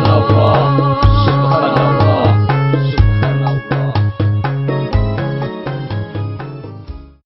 老婆。